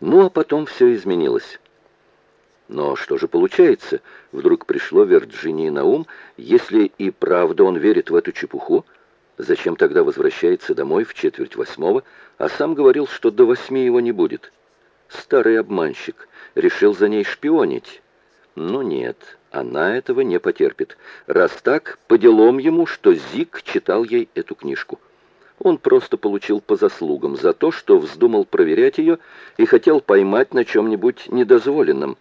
Ну, а потом все изменилось. Но что же получается? Вдруг пришло Вирджинии на ум, если и правда он верит в эту чепуху, зачем тогда возвращается домой в четверть восьмого, а сам говорил, что до восьми его не будет? Старый обманщик решил за ней шпионить. Ну нет, она этого не потерпит. Раз так, по делам ему, что Зик читал ей эту книжку. Он просто получил по заслугам за то, что вздумал проверять ее и хотел поймать на чем-нибудь недозволенном.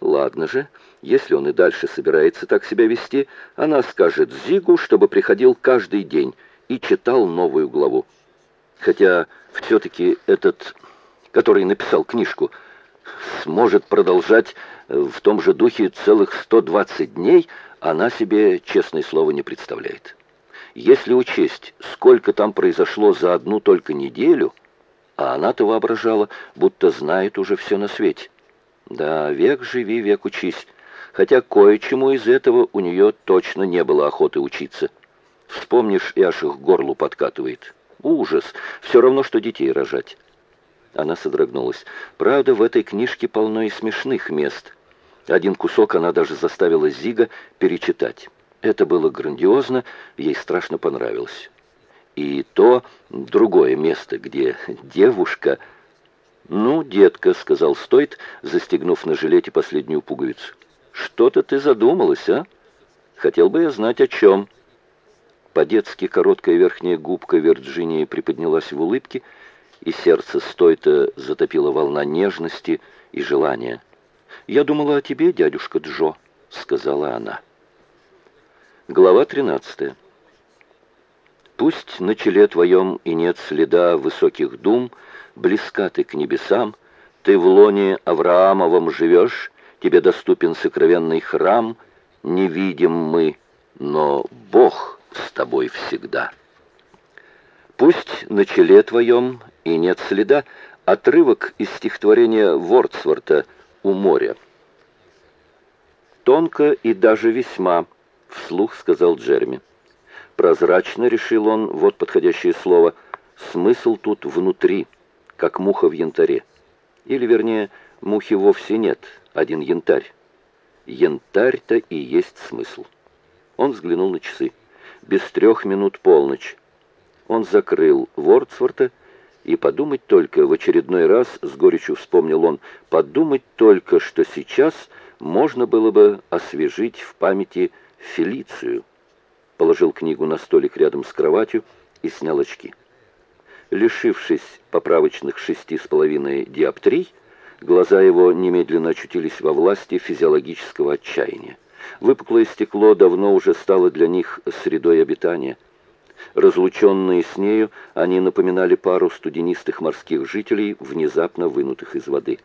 Ладно же, если он и дальше собирается так себя вести, она скажет Зигу, чтобы приходил каждый день и читал новую главу. Хотя все-таки этот, который написал книжку, сможет продолжать в том же духе целых 120 дней, она себе, честное слово, не представляет. Если учесть, сколько там произошло за одну только неделю, а она-то воображала, будто знает уже все на свете. Да, век живи, век учись. Хотя кое-чему из этого у нее точно не было охоты учиться. Вспомнишь, и аж их горлу подкатывает. Ужас! Все равно, что детей рожать. Она содрогнулась. Правда, в этой книжке полно и смешных мест. Один кусок она даже заставила Зига перечитать. Это было грандиозно, ей страшно понравилось. И то другое место, где девушка «Ну, детка», — сказал Стойт, застегнув на жилете последнюю пуговицу. «Что-то ты задумалась, а? Хотел бы я знать, о чем». По-детски короткая верхняя губка Вирджинии приподнялась в улыбке, и сердце Стойта затопила волна нежности и желания. «Я думала о тебе, дядюшка Джо», — сказала она. Глава тринадцатая. «Пусть на челе твоем и нет следа высоких дум, — близка ты к небесам, ты в лоне Авраамовом живешь, тебе доступен сокровенный храм, не видим мы, но Бог с тобой всегда. Пусть на челе твоем и нет следа, отрывок из стихотворения Вордсворта «У моря». «Тонко и даже весьма», — вслух сказал Джерми. Прозрачно, решил он, вот подходящее слово, смысл тут внутри — как муха в янтаре. Или, вернее, мухи вовсе нет, один янтарь. Янтарь-то и есть смысл. Он взглянул на часы. Без трех минут полночь. Он закрыл Вордсворта, и подумать только, в очередной раз, с горечью вспомнил он, подумать только, что сейчас можно было бы освежить в памяти Фелицию. Положил книгу на столик рядом с кроватью и снял очки. Лишившись поправочных шести с половиной диоптрий, глаза его немедленно очутились во власти физиологического отчаяния. Выпуклое стекло давно уже стало для них средой обитания. Разлученные с нею, они напоминали пару студенистых морских жителей, внезапно вынутых из воды.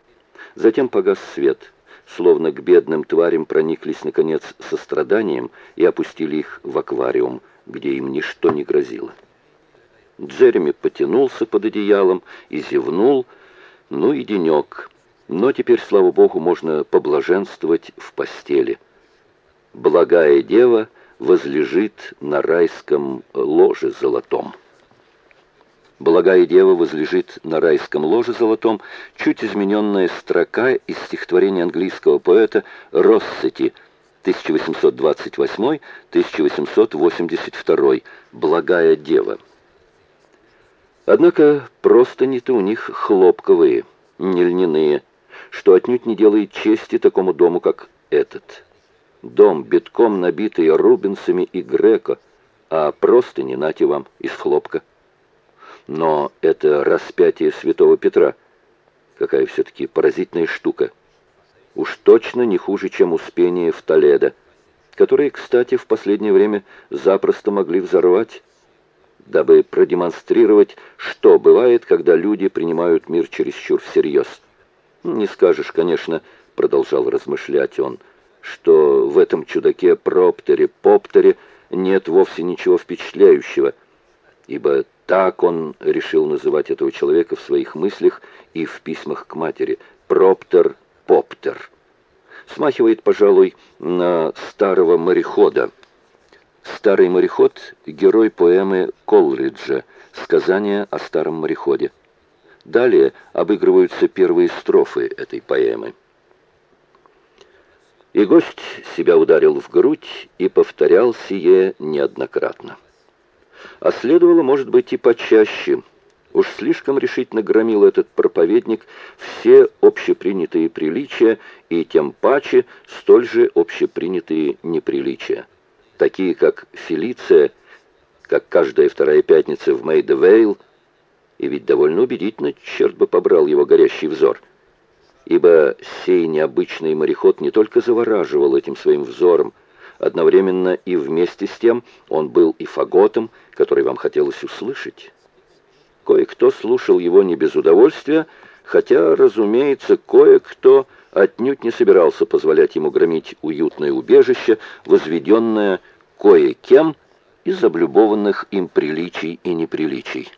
Затем погас свет, словно к бедным тварям прониклись, наконец, состраданием и опустили их в аквариум, где им ничто не грозило. Джереми потянулся под одеялом и зевнул. Ну и денек. Но теперь, слава богу, можно поблаженствовать в постели. Благая дева возлежит на райском ложе золотом. Благая дева возлежит на райском ложе золотом, чуть измененная строка из стихотворения английского поэта Россети 1828-1882 «Благая дева». Однако простыни-то у них хлопковые, не льняные, что отнюдь не делает чести такому дому, как этот. Дом, битком набитый рубинсами и греко, а простыни, нате вам, из хлопка. Но это распятие святого Петра. Какая все-таки поразительная штука. Уж точно не хуже, чем успение в Толедо, которые, кстати, в последнее время запросто могли взорвать дабы продемонстрировать, что бывает, когда люди принимают мир чересчур всерьез. «Не скажешь, конечно», — продолжал размышлять он, «что в этом чудаке Проптере-Поптере нет вовсе ничего впечатляющего, ибо так он решил называть этого человека в своих мыслях и в письмах к матери. Проптер-Поптер. Смахивает, пожалуй, на старого морехода, Старый мореход — герой поэмы Колриджа «Сказание о старом мореходе». Далее обыгрываются первые строфы этой поэмы. И гость себя ударил в грудь и повторял сие неоднократно. А следовало, может быть, и почаще. Уж слишком решительно громил этот проповедник все общепринятые приличия и тем паче столь же общепринятые неприличия, такие как Фелиция, как каждая вторая пятница в Мейдевейл, и ведь довольно убедительно, черт бы побрал его горящий взор, ибо сей необычный мореход не только завораживал этим своим взором, одновременно и вместе с тем он был и фаготом, который вам хотелось услышать. Кое-кто слушал его не без удовольствия, хотя, разумеется, кое-кто отнюдь не собирался позволять ему громить уютное убежище, возведенное кое-кем из облюбованных им приличий и неприличий.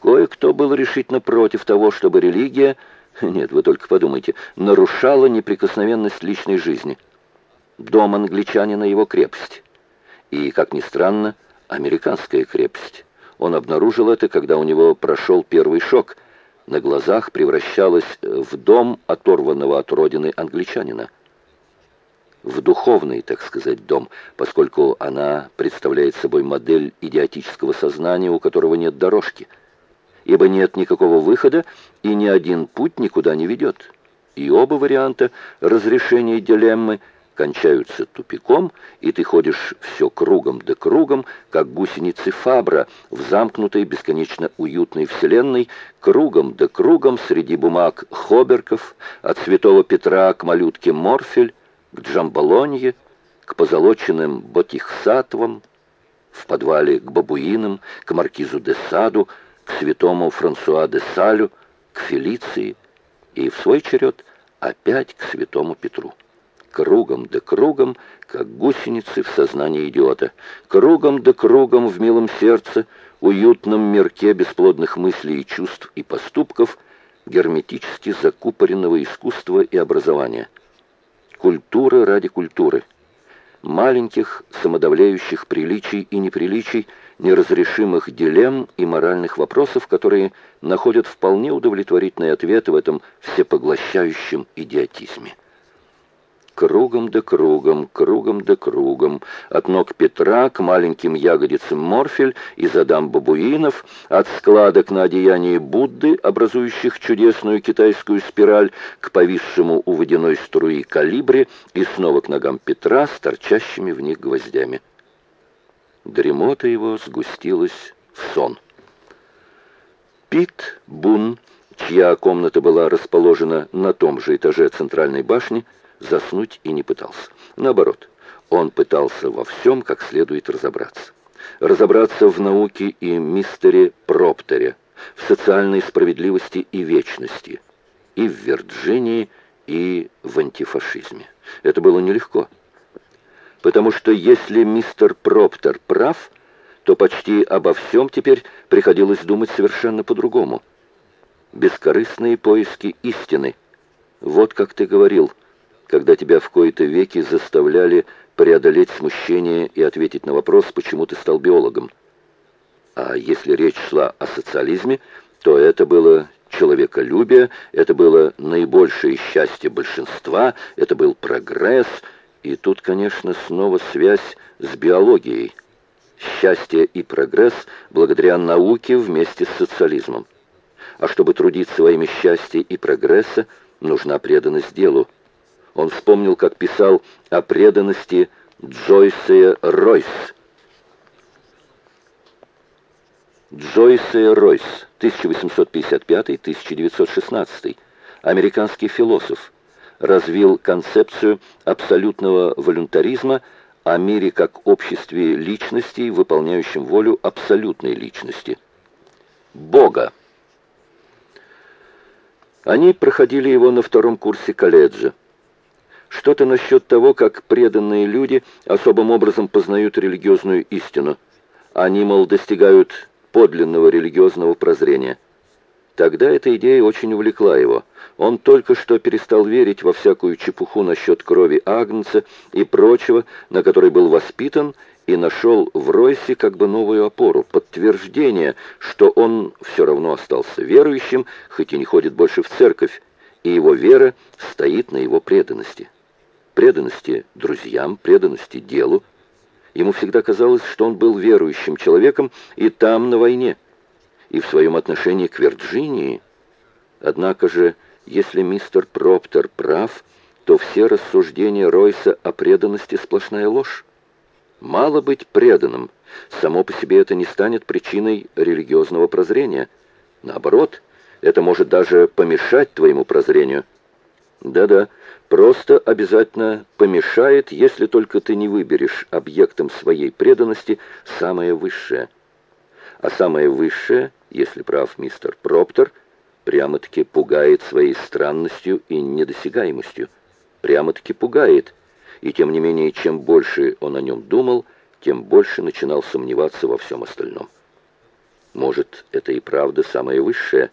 Кое-кто был решительно против того, чтобы религия, нет, вы только подумайте, нарушала неприкосновенность личной жизни. Дом англичанина его крепость. И, как ни странно, американская крепость. Он обнаружил это, когда у него прошел первый шок. На глазах превращалась в дом оторванного от родины англичанина. В духовный, так сказать, дом, поскольку она представляет собой модель идиотического сознания, у которого нет дорожки – ибо нет никакого выхода, и ни один путь никуда не ведет. И оба варианта разрешения дилеммы кончаются тупиком, и ты ходишь все кругом да кругом, как гусеницы Фабра в замкнутой бесконечно уютной вселенной, кругом да кругом среди бумаг Хоберков, от святого Петра к малютке Морфель, к Джамбалонье, к позолоченным Ботихсатвам, в подвале к бабуинам, к маркизу де Саду, к святому Франсуа де Салю, к Фелиции и, в свой черед, опять к святому Петру. Кругом да кругом, как гусеницы в сознании идиота. Кругом да кругом в милом сердце, уютном мирке бесплодных мыслей и чувств и поступков, герметически закупоренного искусства и образования. Культура ради культуры. Маленьких самодавляющих приличий и неприличий – неразрешимых дилемм и моральных вопросов, которые находят вполне удовлетворительные ответы в этом всепоглощающем идиотизме. Кругом да кругом, кругом да кругом, от ног Петра к маленьким ягодицам Морфель и задам бабуинов, от складок на одеянии Будды, образующих чудесную китайскую спираль, к повисшему у водяной струи калибре и снова к ногам Петра с торчащими в них гвоздями. Дремота его сгустилась в сон. Пит Бун, чья комната была расположена на том же этаже центральной башни, заснуть и не пытался. Наоборот, он пытался во всем как следует разобраться. Разобраться в науке и мистере Проптере, в социальной справедливости и вечности, и в Вирджинии, и в антифашизме. Это было нелегко потому что если мистер Проптер прав, то почти обо всем теперь приходилось думать совершенно по-другому. Бескорыстные поиски истины. Вот как ты говорил, когда тебя в кои-то веки заставляли преодолеть смущение и ответить на вопрос, почему ты стал биологом. А если речь шла о социализме, то это было человеколюбие, это было наибольшее счастье большинства, это был прогресс – и тут, конечно, снова связь с биологией. Счастье и прогресс благодаря науке вместе с социализмом. А чтобы трудиться во имя счастья и прогресса, нужна преданность делу. Он вспомнил, как писал о преданности Джойсе Ройс. Джойсе Ройс, 1855-1916, американский философ, развил концепцию абсолютного волюнтаризма о мире как обществе личностей, выполняющем волю абсолютной личности. Бога. Они проходили его на втором курсе колледжа. Что-то насчет того, как преданные люди особым образом познают религиозную истину. Они, мол, достигают подлинного религиозного прозрения. Тогда эта идея очень увлекла его. Он только что перестал верить во всякую чепуху насчет крови Агнца и прочего, на который был воспитан, и нашел в Ройсе как бы новую опору, подтверждение, что он все равно остался верующим, хоть и не ходит больше в церковь, и его вера стоит на его преданности. Преданности друзьям, преданности делу. Ему всегда казалось, что он был верующим человеком и там, на войне, и в своем отношении к Вирджинии. Однако же, если мистер Проптер прав, то все рассуждения Ройса о преданности сплошная ложь. Мало быть преданным. Само по себе это не станет причиной религиозного прозрения. Наоборот, это может даже помешать твоему прозрению. Да-да, просто обязательно помешает, если только ты не выберешь объектом своей преданности самое высшее. А самое высшее, если прав мистер Проптер, прямо-таки пугает своей странностью и недосягаемостью. Прямо-таки пугает – и тем не менее, чем больше он о нем думал, тем больше начинал сомневаться во всем остальном. Может, это и правда самое высшее,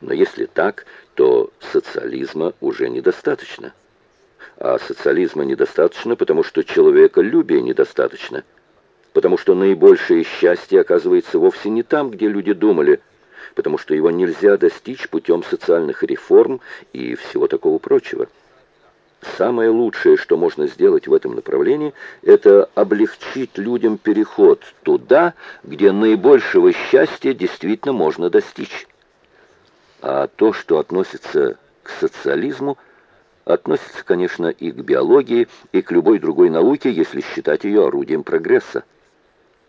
но если так, то социализма уже недостаточно. А социализма недостаточно, потому что человеколюбия недостаточно, потому что наибольшее счастье оказывается вовсе не там, где люди думали, потому что его нельзя достичь путем социальных реформ и всего такого прочего. Самое лучшее, что можно сделать в этом направлении, это облегчить людям переход туда, где наибольшего счастья действительно можно достичь. А то, что относится к социализму, относится, конечно, и к биологии, и к любой другой науке, если считать ее орудием прогресса.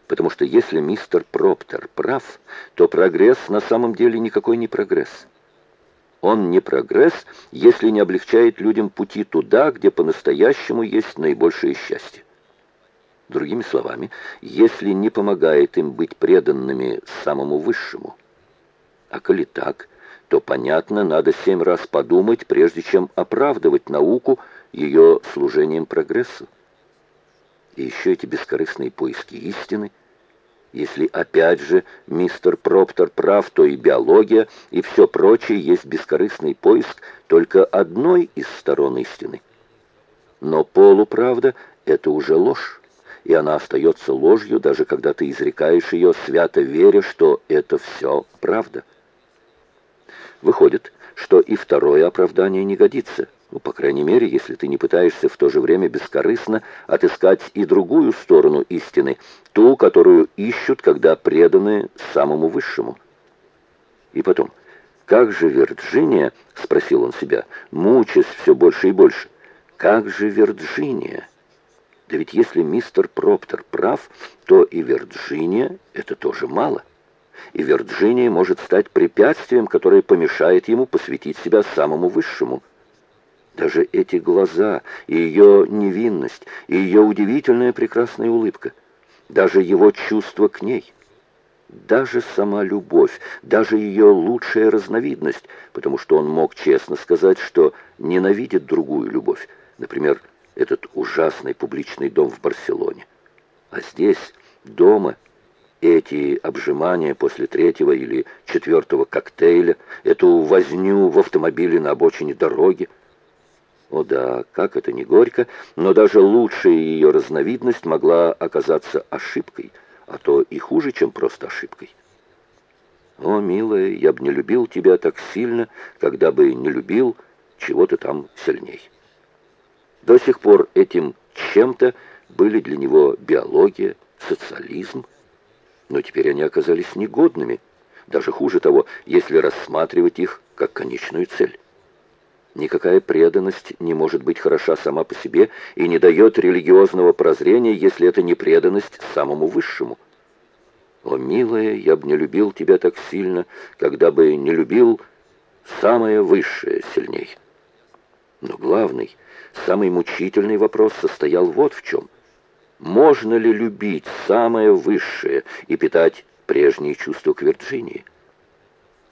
Потому что если мистер Проптер прав, то прогресс на самом деле никакой не прогресс. Он не прогресс, если не облегчает людям пути туда, где по-настоящему есть наибольшее счастье. Другими словами, если не помогает им быть преданными самому высшему. А коли так, то, понятно, надо семь раз подумать, прежде чем оправдывать науку ее служением прогрессу. И еще эти бескорыстные поиски истины – если опять же мистер Проптер прав, то и биология, и все прочее есть бескорыстный поиск только одной из сторон истины. Но полуправда — это уже ложь, и она остается ложью, даже когда ты изрекаешь ее, свято веря, что это все правда. Выходит, что и второе оправдание не годится — ну, по крайней мере, если ты не пытаешься в то же время бескорыстно отыскать и другую сторону истины, ту, которую ищут, когда преданы самому высшему. И потом, как же Вирджиния, спросил он себя, мучаясь все больше и больше, как же Вирджиния? Да ведь если мистер Проптер прав, то и Вирджиния — это тоже мало. И Вирджиния может стать препятствием, которое помешает ему посвятить себя самому высшему — даже эти глаза, и ее невинность, и ее удивительная прекрасная улыбка, даже его чувство к ней, даже сама любовь, даже ее лучшая разновидность, потому что он мог честно сказать, что ненавидит другую любовь, например, этот ужасный публичный дом в Барселоне. А здесь, дома, эти обжимания после третьего или четвертого коктейля, эту возню в автомобиле на обочине дороги, о да, как это не горько, но даже лучшая ее разновидность могла оказаться ошибкой, а то и хуже, чем просто ошибкой. О, милая, я бы не любил тебя так сильно, когда бы не любил чего-то там сильней. До сих пор этим чем-то были для него биология, социализм, но теперь они оказались негодными, даже хуже того, если рассматривать их как конечную цель. Никакая преданность не может быть хороша сама по себе и не дает религиозного прозрения, если это не преданность самому высшему. О, милая, я бы не любил тебя так сильно, когда бы не любил самое высшее сильней. Но главный, самый мучительный вопрос состоял вот в чем. Можно ли любить самое высшее и питать прежние чувства к Вирджинии?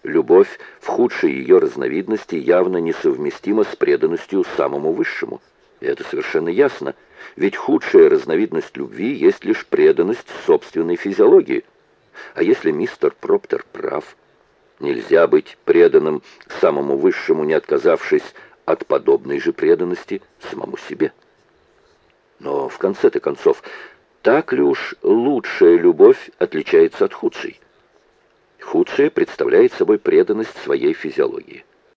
Любовь в худшей ее разновидности явно несовместима с преданностью самому высшему. И это совершенно ясно, ведь худшая разновидность любви есть лишь преданность собственной физиологии. А если мистер Проптер прав, нельзя быть преданным самому высшему, не отказавшись от подобной же преданности самому себе. Но в конце-то концов, так ли уж лучшая любовь отличается от худшей? Худшая представляет собой преданность своей физиологии.